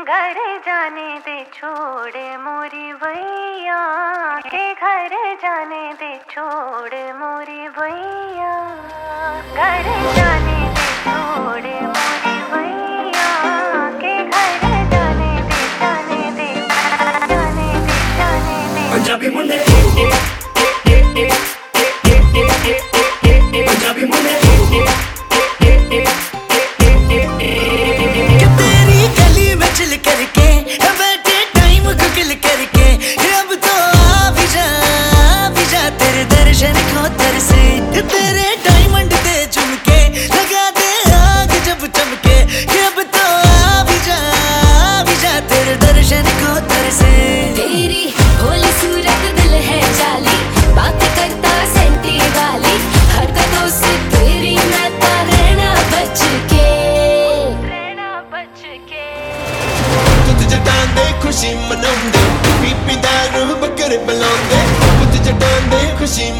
घर जाने दे छोड़ मोरी भैया। के घर जाने दे छोड़ मोरी भैया। घर जाने दे छोड़ मोरी भैया। के घर जाने दे जाने दे जाने दे दे। पंजाबी मुंडे। ਖੁਸ਼ੀ ਮਨਾਉਂਦੇ ਬੀਬੀ ਦਾ ਰੂਹ ਬੱਕਰੇ ਬੁਲਾਉਂਦੇ ਪੁੱਤ ਜਟਾਂ ਦੇ ਖੁਸ਼ੀ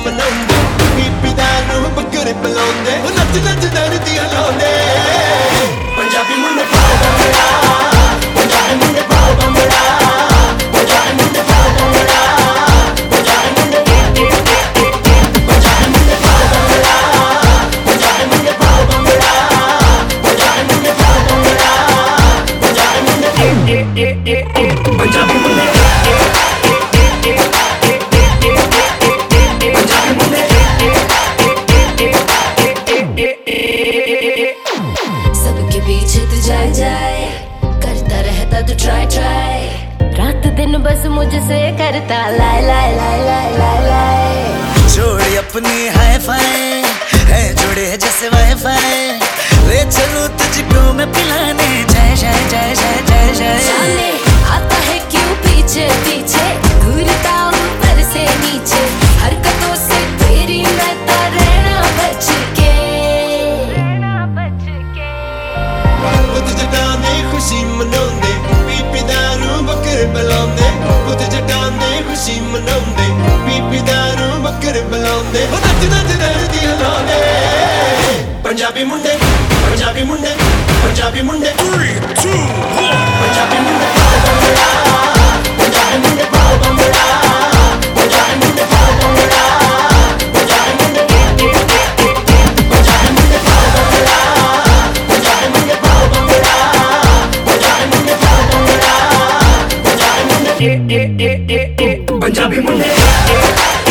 सबके पीछे तू जाए जाए, करता रहता तू ट्राई ट्राई रात दिन बस मुझसे करता लाए लाए लाए लाए लाए लाए जोड़ी अपनी हाई फाई है जुड़े जैसे वाई फाई ले चलूं तुझको मैं पिलाने जय जय जय जय जय जय जाने आता है क्यों पीछे पीछे घूरता ऊपर से नीचे हरकतों से तेरी मैं तो रहना बच के रहना बच के ਪੁੱਤ ਜਟਾਂ ਦੇ ਖੁਸ਼ੀ ਮਨਾਉਂਦੇ ਬੀਬੀ ਦਾ ਰੂਹ ਬੱਕਰੇ ਬੁਲਾਉਂਦੇ ਪੁੱਤ ਜਟਾਂ ਦੇ ਖੁਸ਼ੀ ਮਨਾਉਂਦੇ ਬੀਬੀ ਦਾ ਰੂਹ ਬੱਕਰੇ ਬੁਲਾਉਂਦੇ ਉਹ ਨੱਚ ਨੱਚ ਦਰਦੀ ਹਲਾਉਂਦੇ पंजाबी मुंडे पंजाबी मुंडे पंजाबी मुंडे पंजाबी मुंडे